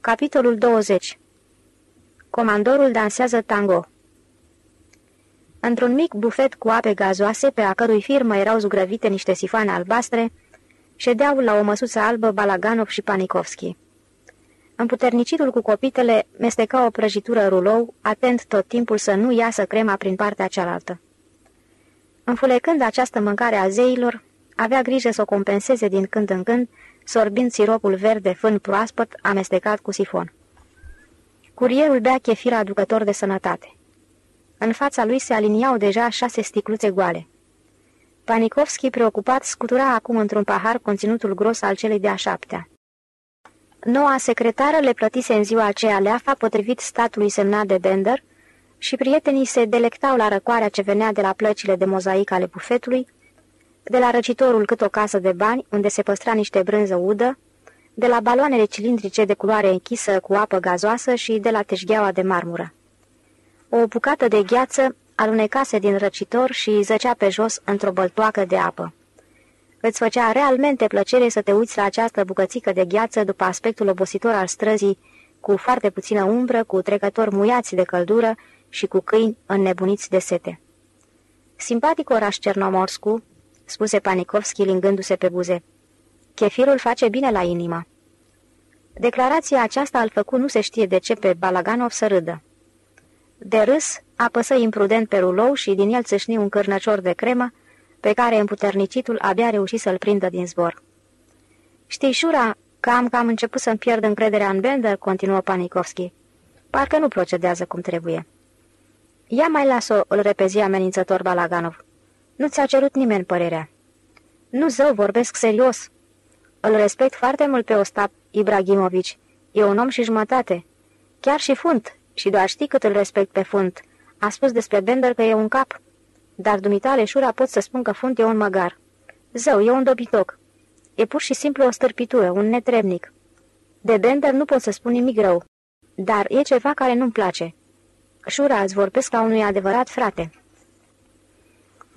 Capitolul 20 Comandorul dansează tango Într-un mic bufet cu ape gazoase, pe a cărui firmă erau zugrăvite niște sifoane albastre, ședeau la o măsuță albă Balaganov și Panikovski. Împuternicitul cu copitele mesteca o prăjitură rulou, atent tot timpul să nu iasă crema prin partea cealaltă. Înfulecând această mâncare a zeilor, avea grijă să o compenseze din când în când, sorbind siropul verde fân proaspăt amestecat cu sifon. Curierul bea chefir aducător de sănătate. În fața lui se aliniau deja șase sticluțe goale. Panikovski, preocupat, scutura acum într-un pahar conținutul gros al celei de-a șaptea. Noua secretară le plătise în ziua aceea leafa potrivit statului semnat de Bender și prietenii se delectau la răcoarea ce venea de la plăcile de mozaic ale bufetului, de la răcitorul cât o casă de bani, unde se păstra niște brânză udă, de la baloanele cilindrice de culoare închisă cu apă gazoasă și de la teșgheaua de marmură. O bucată de gheață alunecase din răcitor și zăcea pe jos într-o băltoacă de apă. Îți făcea realmente plăcere să te uiți la această bucățică de gheață după aspectul obositor al străzii, cu foarte puțină umbră, cu trecători muiați de căldură și cu câini înnebuniți de sete. Simpatic oraș Cernomorscu, spuse Panikovski lingându-se pe buze. Chefirul face bine la inima. Declarația aceasta îl făcu nu se știe de ce pe Balaganov să râdă. De râs, apăsă imprudent pe rulou și din el țâșni un cârnăcior de cremă, pe care împuternicitul abia reușit să-l prindă din zbor. Știi, Șura, că am cam început să-mi pierd încrederea în Bender, continuă Panikovski. Parcă nu procedează cum trebuie. Ia mai las-o, îl repezi amenințător Balaganov. Nu ți-a cerut nimeni părerea. Nu zău, vorbesc serios. Îl respect foarte mult pe Ostap Ibrahimovici. E un om și jumătate. Chiar și funt, și doar știi cât îl respect pe funt. A spus despre Bender că e un cap. Dar dumitale, Șura, pot să spun că funt e un măgar. Zău, e un dobitoc. E pur și simplu o stârpitură, un netrebnic. De Bender nu pot să spun nimic rău. Dar e ceva care nu-mi place. Șura, îți vorbesc ca unui adevărat frate.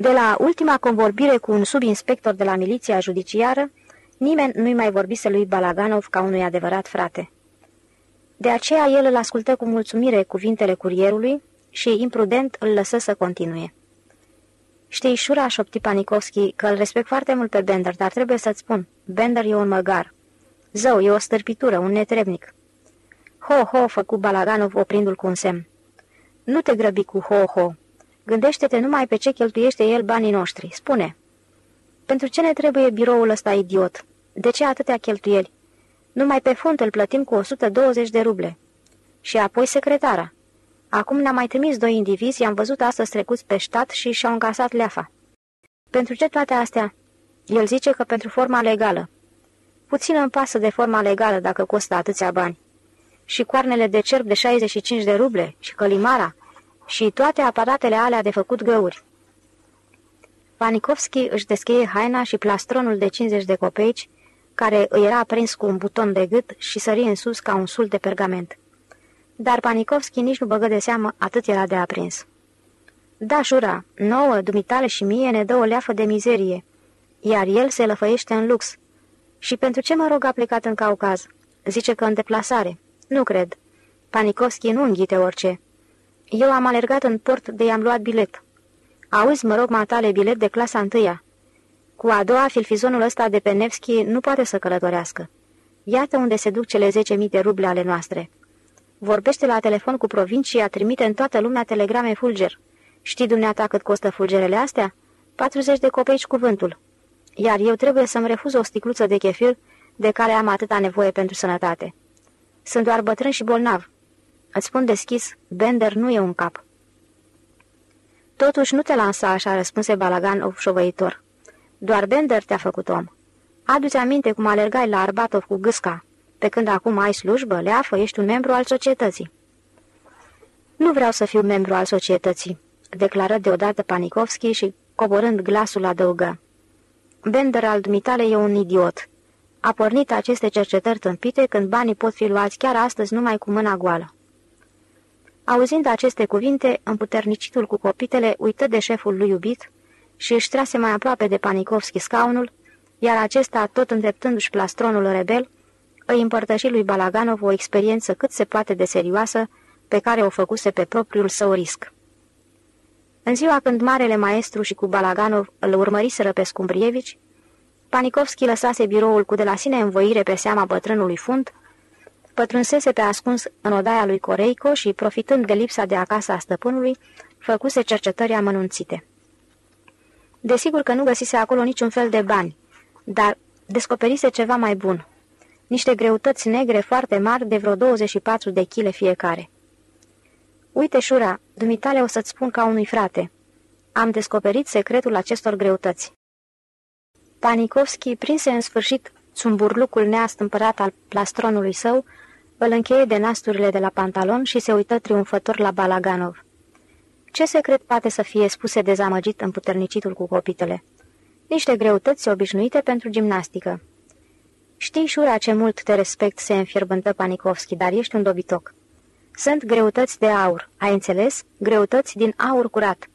De la ultima convorbire cu un subinspector de la miliția judiciară, nimeni nu-i mai vorbise lui Balaganov ca unui adevărat frate. De aceea el îl ascultă cu mulțumire cuvintele curierului și, imprudent, îl lăsă să continue. Știi, Șura, șopti Panikovski, că îl respect foarte mult pe Bender, dar trebuie să-ți spun, Bender e un măgar. Zău, e o stârpitură, un netrebnic. Ho-ho, făcu Balaganov oprindu-l cu un semn. Nu te grăbi cu ho-ho. Gândește-te numai pe ce cheltuiește el banii noștri. Spune. Pentru ce ne trebuie biroul ăsta idiot? De ce atâtea cheltuieli? Numai pe fund îl plătim cu 120 de ruble. Și apoi secretara. Acum ne-a mai trimis doi indivizi, i-am văzut astăzi trecuți pe stat și și-au încasat leafa. Pentru ce toate astea? El zice că pentru forma legală. Puțin îmi pasă de forma legală dacă costă atâția bani. Și coarnele de cerb de 65 de ruble și călimara și toate aparatele alea de făcut găuri. Panikovski își descheie haina și plastronul de 50 de copeici, care îi era prins cu un buton de gât și sări în sus ca un sul de pergament. Dar Panikovski nici nu băgă de seamă, atât era de aprins. Da, jura, nouă, dumitale și mie ne dă o leafă de mizerie, iar el se lăfăiește în lux. Și pentru ce mă rog a plecat în Caucaz? Zice că în deplasare. Nu cred. Panikovski nu înghite orice. Eu am alergat în port de i-am luat bilet. Auzi, mă rog, matale, bilet de clasa întâia. Cu a doua, filfizonul ăsta de pe Nevski nu poate să călătorească. Iată unde se duc cele 10.000 de ruble ale noastre. Vorbește la telefon cu provincia, trimite în toată lumea telegrame fulger. Știi dumneata cât costă fulgerele astea? 40 de copeici cuvântul. Iar eu trebuie să-mi refuz o sticluță de chefir de care am atâta nevoie pentru sănătate. Sunt doar bătrân și bolnav. Îți spun deschis, Bender nu e un cap. Totuși nu te lansa așa, răspunse Balagan obșovăitor. Doar Bender te-a făcut om. Adu-ți aminte cum alergai la Arbatov cu gâsca. Pe când acum ai slujbă, leafă, ești un membru al societății. Nu vreau să fiu membru al societății, declară deodată Panikovski și, coborând glasul, adăugă. Bender al dumitale e un idiot. A pornit aceste cercetări tâmpite când banii pot fi luați chiar astăzi numai cu mâna goală. Auzind aceste cuvinte, împuternicitul cu copitele uită de șeful lui iubit și își trase mai aproape de Panikovski scaunul, iar acesta, tot îndreptându-și plastronul rebel, îi împărtăși lui Balaganov o experiență cât se poate de serioasă pe care o făcuse pe propriul său risc. În ziua când marele maestru și cu Balaganov îl urmăriseră pe Scumbrievici, Panikovski lăsase biroul cu de la sine învoire pe seama bătrânului fund, pătrunsese pe ascuns în odaia lui Coreico și, profitând de lipsa de acasă a stăpânului, făcuse cercetări amănunțite. Desigur că nu găsise acolo niciun fel de bani, dar descoperise ceva mai bun. Niște greutăți negre foarte mari de vreo 24 de chile fiecare. Uite, Șura, dumitale o să-ți spun ca unui frate. Am descoperit secretul acestor greutăți. Panikovski prinse în sfârșit sumburlucul neastâmpărat al plastronului său, îl încheie de nasturile de la pantalon și se uită triumfător la Balaganov. Ce secret poate să fie spuse dezamăgit puternicitul cu copitele? Niște greutăți obișnuite pentru gimnastică. Știi, Șura, ce mult te respect, se înfierbântă Panikovski, dar ești un dobitoc. Sunt greutăți de aur, ai înțeles? Greutăți din aur curat.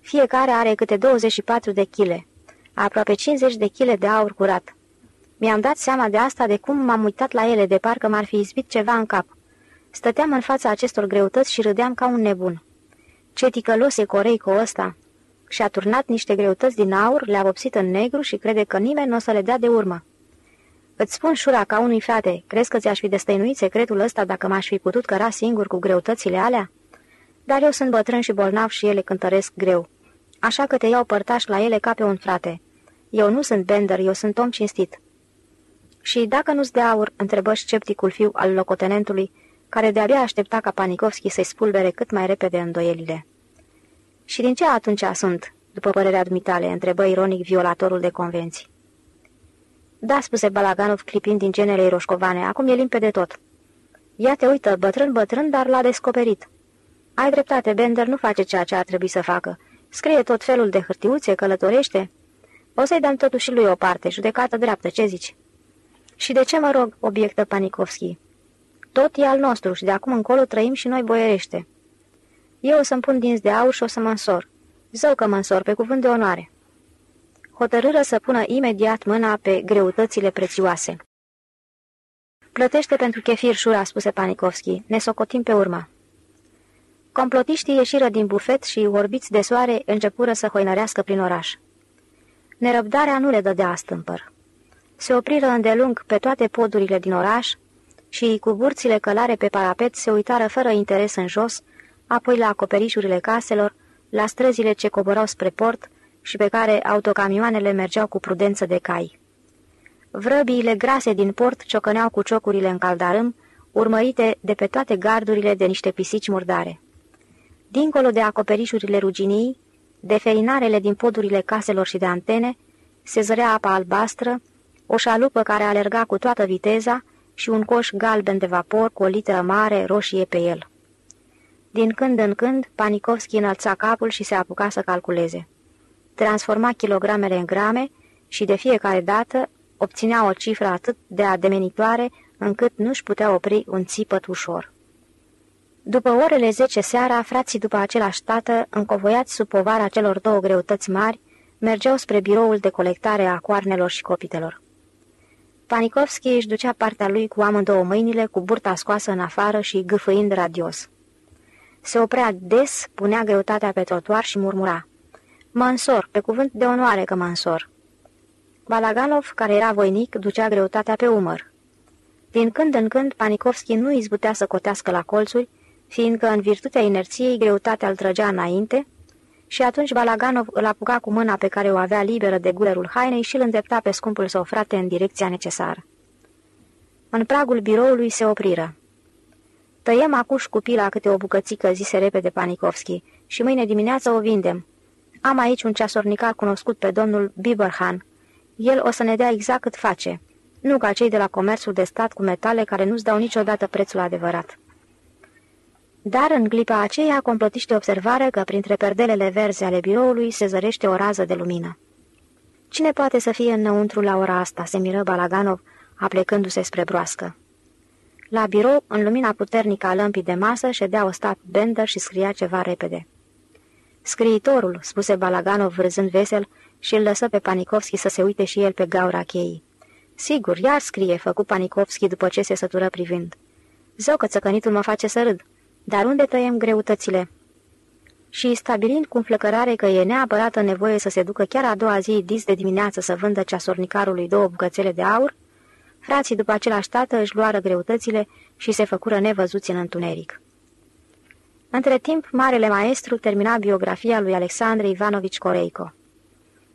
Fiecare are câte 24 de chile, aproape 50 de chile de aur curat. Mi-am dat seama de asta de cum m-am uitat la ele, de parcă m-ar fi izbit ceva în cap. Stăteam în fața acestor greutăți și râdeam ca un nebun. Ce ticălos e Coreico ăsta! Și-a turnat niște greutăți din aur, le-a vopsit în negru și crede că nimeni nu o să le dea de urmă. Îți spun, Șura, ca unui frate, crezi că ți-aș fi destăinuit secretul ăsta dacă m-aș fi putut căra singur cu greutățile alea? Dar eu sunt bătrân și bolnav și ele cântăresc greu. Așa că te iau părtaș la ele ca pe un frate. Eu nu sunt bender, eu sunt om cinstit. Și dacă nu-ți de aur, întrebă scepticul fiu al locotenentului, care de-abia aștepta ca Panikovski să-i spulbere cât mai repede îndoielile. Și din ce atunci sunt, după părerea dumitale, întrebă ironic violatorul de convenții. Da, spuse Balaganov clipind din genele roșcovane, acum e limpede tot. Ia te uită, bătrân, bătrân, dar l-a descoperit. Ai dreptate, Bender nu face ceea ce ar trebui să facă. Scrie tot felul de hârtiuțe, călătorește. O să-i dăm totuși lui o parte, judecată dreaptă, ce zici? Și de ce mă rog, obiectă Panikovski? Tot e al nostru și de acum încolo trăim și noi boierește. Eu o să-mi pun dinți de aur și o să mă însor. Zău că mă însor, pe cuvânt de onoare hotărâră să pună imediat mâna pe greutățile prețioase. Plătește pentru chefir, Șura, spuse Panikovski. Ne socotim pe urmă. Complotiștii ieșiră din bufet și, orbiți de soare, începură să hoinărească prin oraș. Nerăbdarea nu le dădea stâmpăr. Se opriră îndelung pe toate podurile din oraș și, cu burțile călare pe parapet, se uitară fără interes în jos, apoi la acoperișurile caselor, la străzile ce coborau spre port, și pe care autocamioanele mergeau cu prudență de cai. Vrăbiile grase din port ciocăneau cu ciocurile în caldarâm, urmărite de pe toate gardurile de niște pisici murdare. Dincolo de acoperișurile ruginii, de ferinarele din podurile caselor și de antene, se zărea apa albastră, o șalupă care alerga cu toată viteza și un coș galben de vapor cu o literă mare roșie pe el. Din când în când, Panikovski înălța capul și se apuca să calculeze transforma kilogramele în grame și de fiecare dată obținea o cifră atât de ademenitoare încât nu-și putea opri un țipăt ușor. După orele zece seara, frații după același tată, încovoiați sub povara celor două greutăți mari, mergeau spre biroul de colectare a coarnelor și copitelor. Panikovski își ducea partea lui cu amândouă mâinile, cu burta scoasă în afară și gâfâind radios. Se oprea des, punea greutatea pe trotuar și murmura. Mă însor, pe cuvânt de onoare că mă însor. Balaganov, care era voinic, ducea greutatea pe umăr. Din când în când, Panikovski nu izbutea să cotească la colțuri, fiindcă, în virtutea inerției, greutatea îl trăgea înainte, și atunci Balaganov îl apuca cu mâna pe care o avea liberă de gulerul hainei și îl îndrepta pe scumpul său frate în direcția necesară. În pragul biroului se opriră. Tăiem acuș cu pila câte o bucățică, zise repede Panikovski, și mâine dimineață o vindem. Am aici un ceasornicar cunoscut pe domnul Biberhan. El o să ne dea exact cât face, nu ca cei de la comerțul de stat cu metale care nu-ți dau niciodată prețul adevărat. Dar în clipa aceea complotiște observare că printre perdelele verzi ale biroului se zărește o rază de lumină. Cine poate să fie înăuntru la ora asta?" se miră Balaganov, aplecându-se spre broască. La birou, în lumina puternică a lămpii de masă, ședea o stat Bender și scria ceva repede. Scriitorul, spuse Balaganov vârzând vesel și îl lăsă pe Panikovski să se uite și el pe gaura cheii. Sigur, iar scrie, făcu Panikovski după ce se sătură privind. Zău că țăcănitul mă face să râd. Dar unde tăiem greutățile? Și stabilind cu înflăcărare că e neapărată nevoie să se ducă chiar a doua zi dis de dimineață să vândă ceasornicarului două bucățele de aur, frații după același tată își luară greutățile și se făcură nevăzuți în întuneric. Între timp, marele maestru termina biografia lui Alexandre Ivanovici Coreico.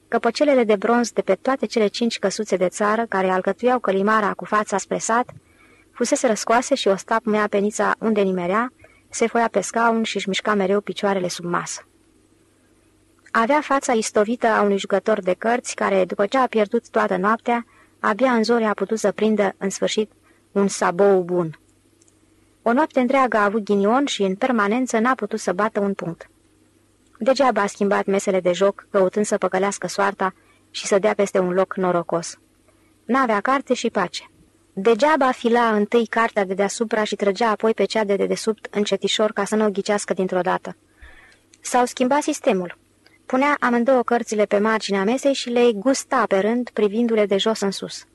Căpăcelele de bronz de pe toate cele cinci căsuțe de țară care alcătuiau călimara cu fața spre sat, fusese răscoase și Ostap mea penița unde nimerea, se foia pe scaun și își mișca mereu picioarele sub masă. Avea fața istovită a unui jucător de cărți care, după ce a pierdut toată noaptea, abia în zori a putut să prindă, în sfârșit, un sabou bun. O noapte întreagă a avut ghinion și, în permanență, n-a putut să bată un punct. Degeaba a schimbat mesele de joc, căutând să păcălească soarta și să dea peste un loc norocos. N-avea carte și pace. Degeaba fila întâi cartea de deasupra și trăgea apoi pe cea de dedesubt încetișor ca să nu o ghicească dintr-o dată. S-au schimbat sistemul. Punea amândouă cărțile pe marginea mesei și le gusta pe rând, privindu-le de jos în sus.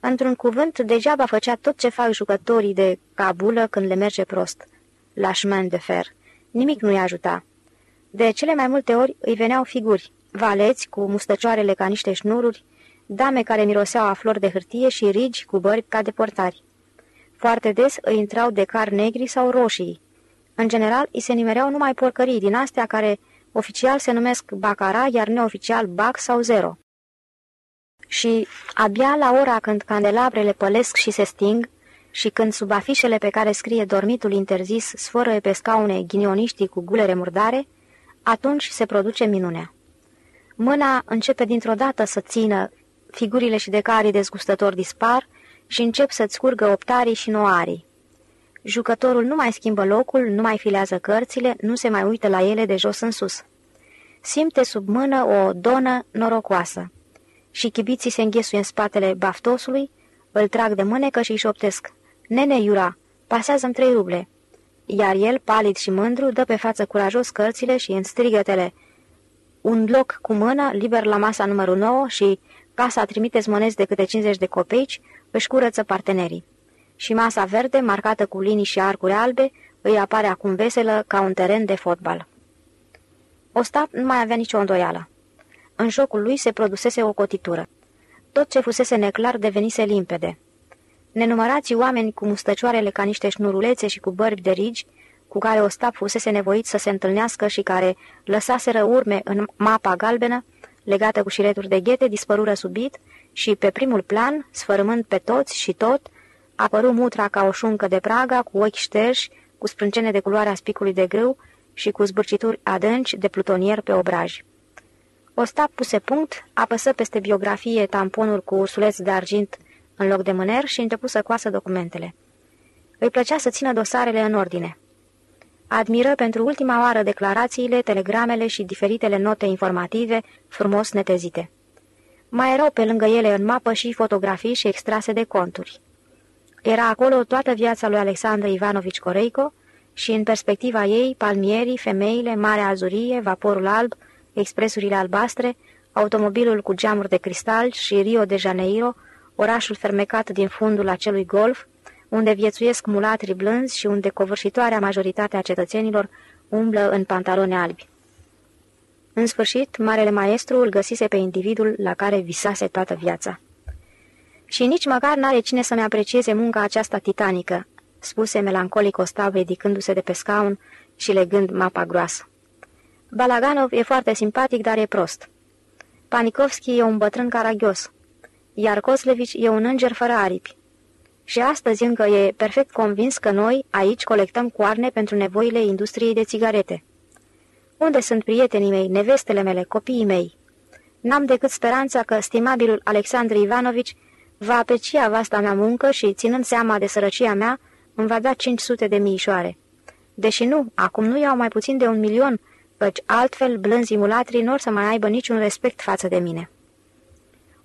Într-un cuvânt, degeaba făcea tot ce fac jucătorii de cabulă când le merge prost. La de fer. Nimic nu-i ajuta. De cele mai multe ori îi veneau figuri, valeți cu mustăcioarele ca niște șnururi, dame care miroseau a flori de hârtie și rigi cu bări ca de portari. Foarte des îi intrau de car negri sau roșii. În general, îi se nimereau numai porcării din astea care oficial se numesc bacara, iar neoficial bac sau zero. Și abia la ora când candelabrele pălesc și se sting, și când sub afișele pe care scrie dormitul interzis sfără pe scaune ghinioniștii cu gulere murdare, atunci se produce minunea. Mâna începe dintr-o dată să țină, figurile și decarii dezgustători dispar și încep să-ți curgă optarii și noarii. Jucătorul nu mai schimbă locul, nu mai filează cărțile, nu se mai uită la ele de jos în sus. Simte sub mână o donă norocoasă. Și chibiții se înghesuie în spatele baftosului, îl trag de mânecă și îi șoptesc. Nene, Iura, pasează-mi trei ruble iar el, palid și mândru, dă pe față curajos cărțile și în strigătele un loc cu mână, liber la masa numărul 9 și casa trimite monezi de câte 50 de copeici, își curăță partenerii. Și masa verde, marcată cu linii și arcuri albe, îi apare acum veselă ca un teren de fotbal. Ostap nu mai avea nicio îndoială. În jocul lui se produsese o cotitură. Tot ce fusese neclar devenise limpede. Nenumărați oameni cu mustăcioarele ca niște șnurulețe și cu bărbi de rigi, cu care Ostap fusese nevoit să se întâlnească și care lăsaseră urme în mapa galbenă, legată cu șireturi de ghete, dispărură subit și, pe primul plan, sfărâmând pe toți și tot, apăru mutra ca o șuncă de praga, cu ochi șterși, cu sprâncene de culoarea spicului de grâu și cu zbârcituri adânci de plutonier pe obraj. Ostap puse punct, apăsă peste biografie tamponul cu ursuleț de argint în loc de mâner și începu să coasă documentele. Îi plăcea să țină dosarele în ordine. Admiră pentru ultima oară declarațiile, telegramele și diferitele note informative frumos netezite. Mai erau pe lângă ele în mapă și fotografii și extrase de conturi. Era acolo toată viața lui Alexandru Ivanovici Coreico și, în perspectiva ei, palmierii, femeile, Marea Azurie, vaporul alb, expresurile albastre, automobilul cu geamuri de cristal și Rio de Janeiro, orașul fermecat din fundul acelui golf, unde viețuiesc mulatri blânzi și unde covârșitoarea majoritate a cetățenilor umblă în pantaloni albi. În sfârșit, marele maestru îl găsise pe individul la care visase toată viața. Și nici măcar n-are cine să-mi aprecieze munca aceasta titanică, spuse melancolic Ostav ridicându-se de pe scaun și legând mapa groasă. Balaganov e foarte simpatic, dar e prost. Panikovski e un bătrân caragios iar Koslevici e un înger fără aripi. Și astăzi încă e perfect convins că noi aici colectăm coarne pentru nevoile industriei de țigarete. Unde sunt prietenii mei, nevestele mele, copiii mei? N-am decât speranța că stimabilul Alexandru Ivanovici va aprecia vasta mea muncă și, ținând seama de sărăcia mea, îmi va da 500 de miișoare. Deși nu, acum nu iau mai puțin de un milion, căci altfel blânzii mulatrii nu or să mai aibă niciun respect față de mine.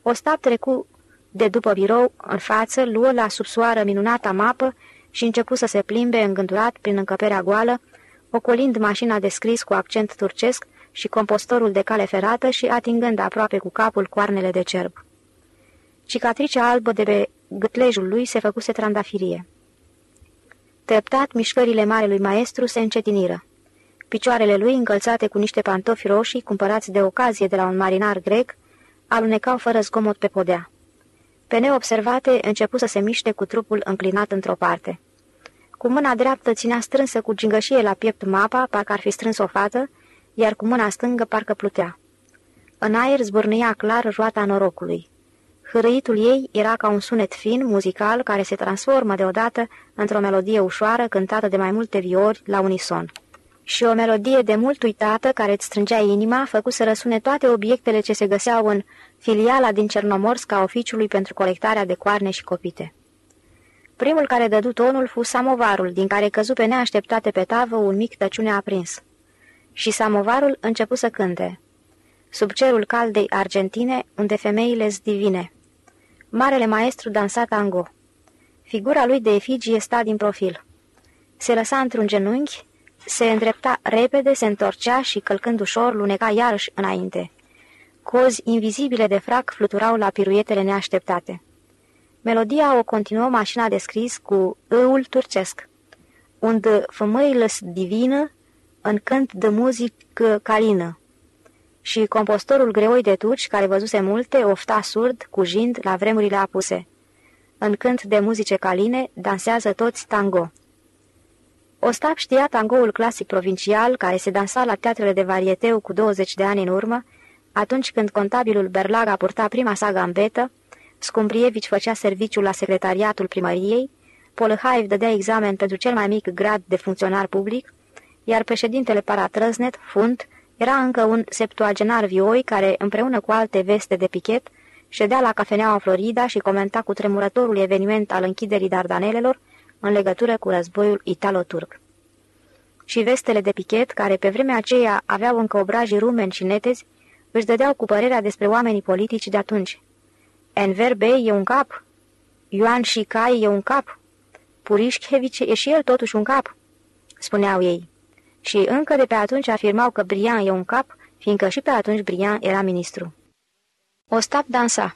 Ostap trecu de după birou în față, luă la subsoară minunata mapă și începu să se plimbe îngândurat prin încăperea goală, ocolind mașina de scris cu accent turcesc și compostorul de cale ferată și atingând aproape cu capul coarnele de cerb. Cicatricea albă de pe gâtlejul lui se făcuse trandafirie. Treptat, mișcările marelui maestru se încetiniră. Picioarele lui, încălțate cu niște pantofi roșii, cumpărați de ocazie de la un marinar grec, alunecau fără zgomot pe podea. Pe neobservate, începu să se miște cu trupul înclinat într-o parte. Cu mâna dreaptă ținea strânsă cu gingășie la piept mapa, parcă ar fi strâns o fată, iar cu mâna stângă parcă plutea. În aer zbârnâia clar roata norocului. Hârâitul ei era ca un sunet fin, muzical, care se transformă deodată într-o melodie ușoară, cântată de mai multe viori, la unison. Și o melodie de mult uitată, care îți strângea inima, făcu să răsune toate obiectele ce se găseau în filiala din Cernomorsk a oficiului pentru colectarea de coarne și copite. Primul care dădu tonul fu samovarul, din care căzu pe neașteptate pe tavă un mic tăciune aprins. Și samovarul începu să cânte. Sub cerul caldei Argentine, unde femeile divine. Marele maestru dansa tango. Figura lui de efigie sta din profil. Se lăsa într-un genunchi, se îndrepta repede, se întorcea și, călcând ușor, luneca iarăși înainte. Cozi invizibile de frac fluturau la piruietele neașteptate. Melodia o continuă mașina de scris cu ăul turcesc, unde fămâile divină în cânt de muzică calină. Și compostorul greoi de turci, care văzuse multe, ofta surd, cujind la vremurile apuse. În cânt de muzice caline, dansează toți tango. Ostap știa tangoul clasic provincial, care se dansa la teatrele de varieteu cu 20 de ani în urmă, atunci când contabilul Berlaga purta prima sa gambetă, Scumbrievici făcea serviciul la secretariatul primăriei, Polăhaev dădea examen pentru cel mai mic grad de funcționar public, iar președintele Paratrăznet, Fund, era încă un septuagenar vioi care, împreună cu alte veste de pichet, ședea la cafeneaua Florida și comenta cu tremurătorul eveniment al închiderii Dardanelelor în legătură cu războiul italo-turc. Și vestele de pichet, care pe vremea aceea aveau încă obrajii rumeni și netezi, își dădeau cu părerea despre oamenii politici de atunci. Enver Bey e un cap, Ioan Cai e un cap, Purișchevici e și el totuși un cap, spuneau ei. Și încă de pe atunci afirmau că Brian e un cap, fiindcă și pe atunci Brian era ministru. Ostap dansa.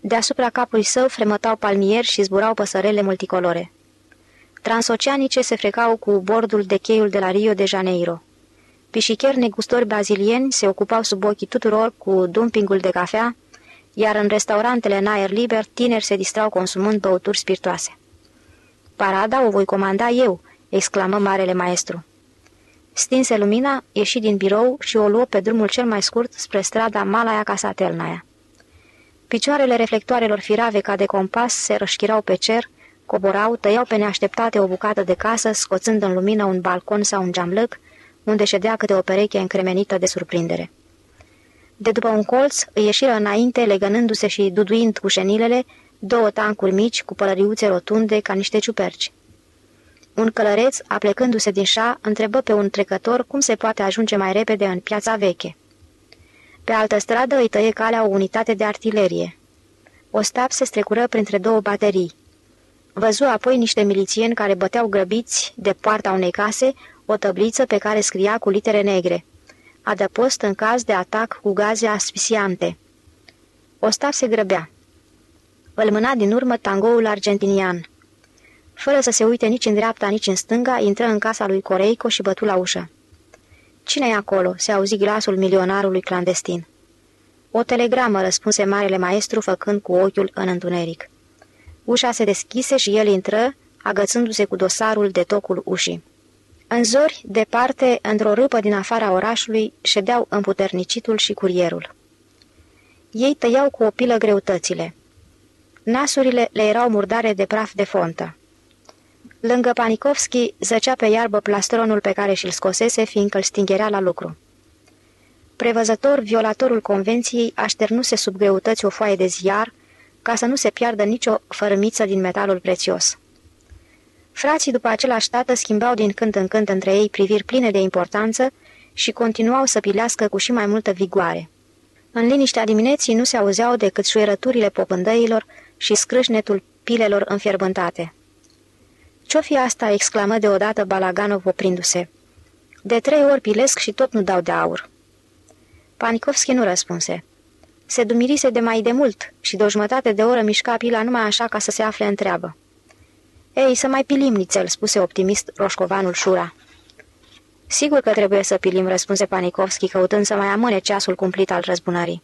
Deasupra capului său fremătau palmieri și zburau păsărele multicolore. Transoceanice se frecau cu bordul de cheiul de la Rio de Janeiro. Pișicheri negustori brazilieni se ocupau sub ochii tuturor cu dumpingul de cafea, iar în restaurantele în aer liber tineri se distrau consumând băuturi spiritoase. Parada o voi comanda eu!" exclamă marele maestru. Stinse lumina, ieși din birou și o luă pe drumul cel mai scurt spre strada Malaia Casatelnaia. Picioarele reflectoarelor firave ca de compas se rășchirau pe cer, coborau, tăiau pe neașteptate o bucată de casă, scoțând în lumină un balcon sau un geamlăc, unde ședea câte o pereche încremenită de surprindere. De după un colț, îi ieșiră înainte, legănându-se și duduind cu șenilele, două tancuri mici cu pălăriuțe rotunde ca niște ciuperci. Un călăreț, aplecându-se din șa, întrebă pe un trecător cum se poate ajunge mai repede în piața veche. Pe altă stradă îi tăie calea o unitate de artilerie. Ostap se strecură printre două baterii. Văzu apoi niște milițieni care băteau grăbiți de poarta unei case o tabliță pe care scria cu litere negre. Adăpost în caz de atac cu gaze asfixiante. Ostap se grăbea. Îl mâna din urmă tangoul argentinian. Fără să se uite nici în dreapta, nici în stânga, intră în casa lui Coreico și bătu la ușă. cine e acolo?" se auzi glasul milionarului clandestin. O telegramă," răspunse marele maestru, făcând cu ochiul în întuneric. Ușa se deschise și el intră, agățându-se cu dosarul de tocul ușii. În zori, departe, într-o râpă din afara orașului, ședeau împuternicitul și curierul. Ei tăiau cu o pilă greutățile. Nasurile le erau murdare de praf de fontă. Lângă Panikovski zăcea pe iarbă plastronul pe care și-l scosese, fiindcă îl stingerea la lucru. Prevăzător, violatorul convenției așternuse sub greutăți o foaie de ziar, ca să nu se piardă nicio fărâmiță din metalul prețios. Frații după același tată schimbau din când în când între ei priviri pline de importanță și continuau să pilească cu și mai multă vigoare. În liniștea dimineții nu se auzeau decât șuierăturile popândăilor și scrâșnetul pilelor înfierbântate. Ce-o fi asta?" exclamă deodată Balaganov oprindu-se. De trei ori pilesc și tot nu dau de aur." Panikovski nu răspunse. Se dumirise de mai de mult și de o jumătate de oră mișca pila numai așa ca să se afle în treabă. Ei, să mai pilim nițel, spuse optimist roșcovanul Șura. Sigur că trebuie să pilim, răspunse Panikovski, căutând să mai amâne ceasul cumplit al răzbunării.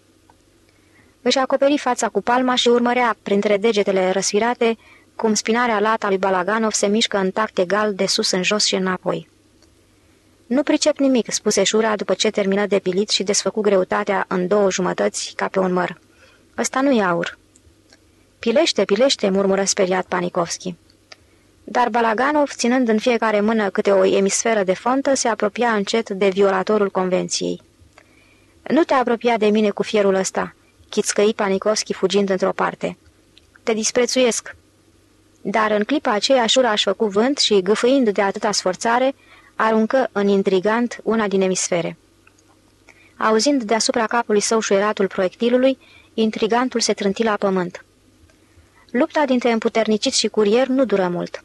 Își acoperi fața cu palma și urmărea, printre degetele răsfirate, cum spinarea lată a lui Balaganov se mișcă în tact egal de sus în jos și înapoi. Nu pricep nimic," spuse Șura după ce termină de pilit și desfăcu greutatea în două jumătăți ca pe un măr. Ăsta nu e aur." Pilește, pilește," murmură speriat Panikovski. Dar Balaganov, ținând în fiecare mână câte o emisferă de fontă, se apropia încet de violatorul convenției. Nu te apropia de mine cu fierul ăsta," chițcăi Panikovski fugind într-o parte. Te disprețuiesc." Dar în clipa aceea Șura aș făcut vânt și, gâfâind de atâta sforțare, aruncă în intrigant una din emisfere. Auzind deasupra capului său șuieratul proiectilului, intrigantul se trânti la pământ. Lupta dintre împuternicit și curier nu dură mult.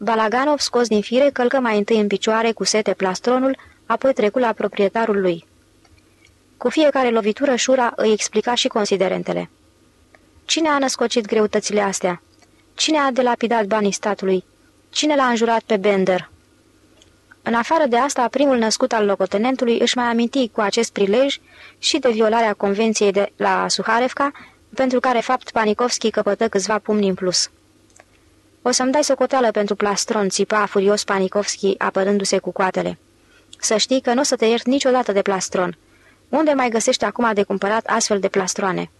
Balaganov, scos din fire, călcă mai întâi în picioare cu sete plastronul, apoi trecu la proprietarul lui. Cu fiecare lovitură, Șura îi explica și considerentele. Cine a născocit greutățile astea? Cine a delapidat banii statului? Cine l-a înjurat pe Bender? În afară de asta, primul născut al locotenentului își mai aminti cu acest prilej și de violarea convenției de la Suharevka, pentru care fapt Panikovski căpătă câțiva pumni în plus. O să-mi dai socoteală pentru plastron, țipa furios Panikovski, apărându-se cu coatele. Să știi că nu o să te iert niciodată de plastron. Unde mai găsești acum de cumpărat astfel de plastroane?"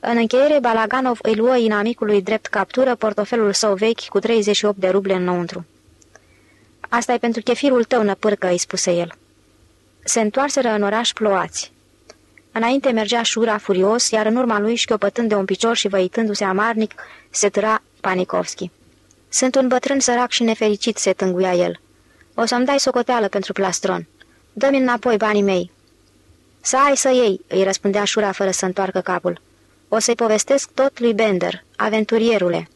În încheiere, Balaganov îi luă inamicului drept captură portofelul său vechi cu 38 de ruble înăuntru. Asta e pentru chefirul tău, năpârcă," îi spuse el. Se întoarseră în oraș ploați. Înainte mergea șura furios, iar în urma lui, șchiopătând de un picior și văitându-se amarnic, se târa Panikovski. Sunt un bătrân sărac și nefericit," se tânguia el. O să-mi dai socoteală pentru plastron. Dă-mi înapoi banii mei." Să ai să iei," îi răspundea șura fără să întoarcă capul. O să-i povestesc tot lui Bender, aventurierule."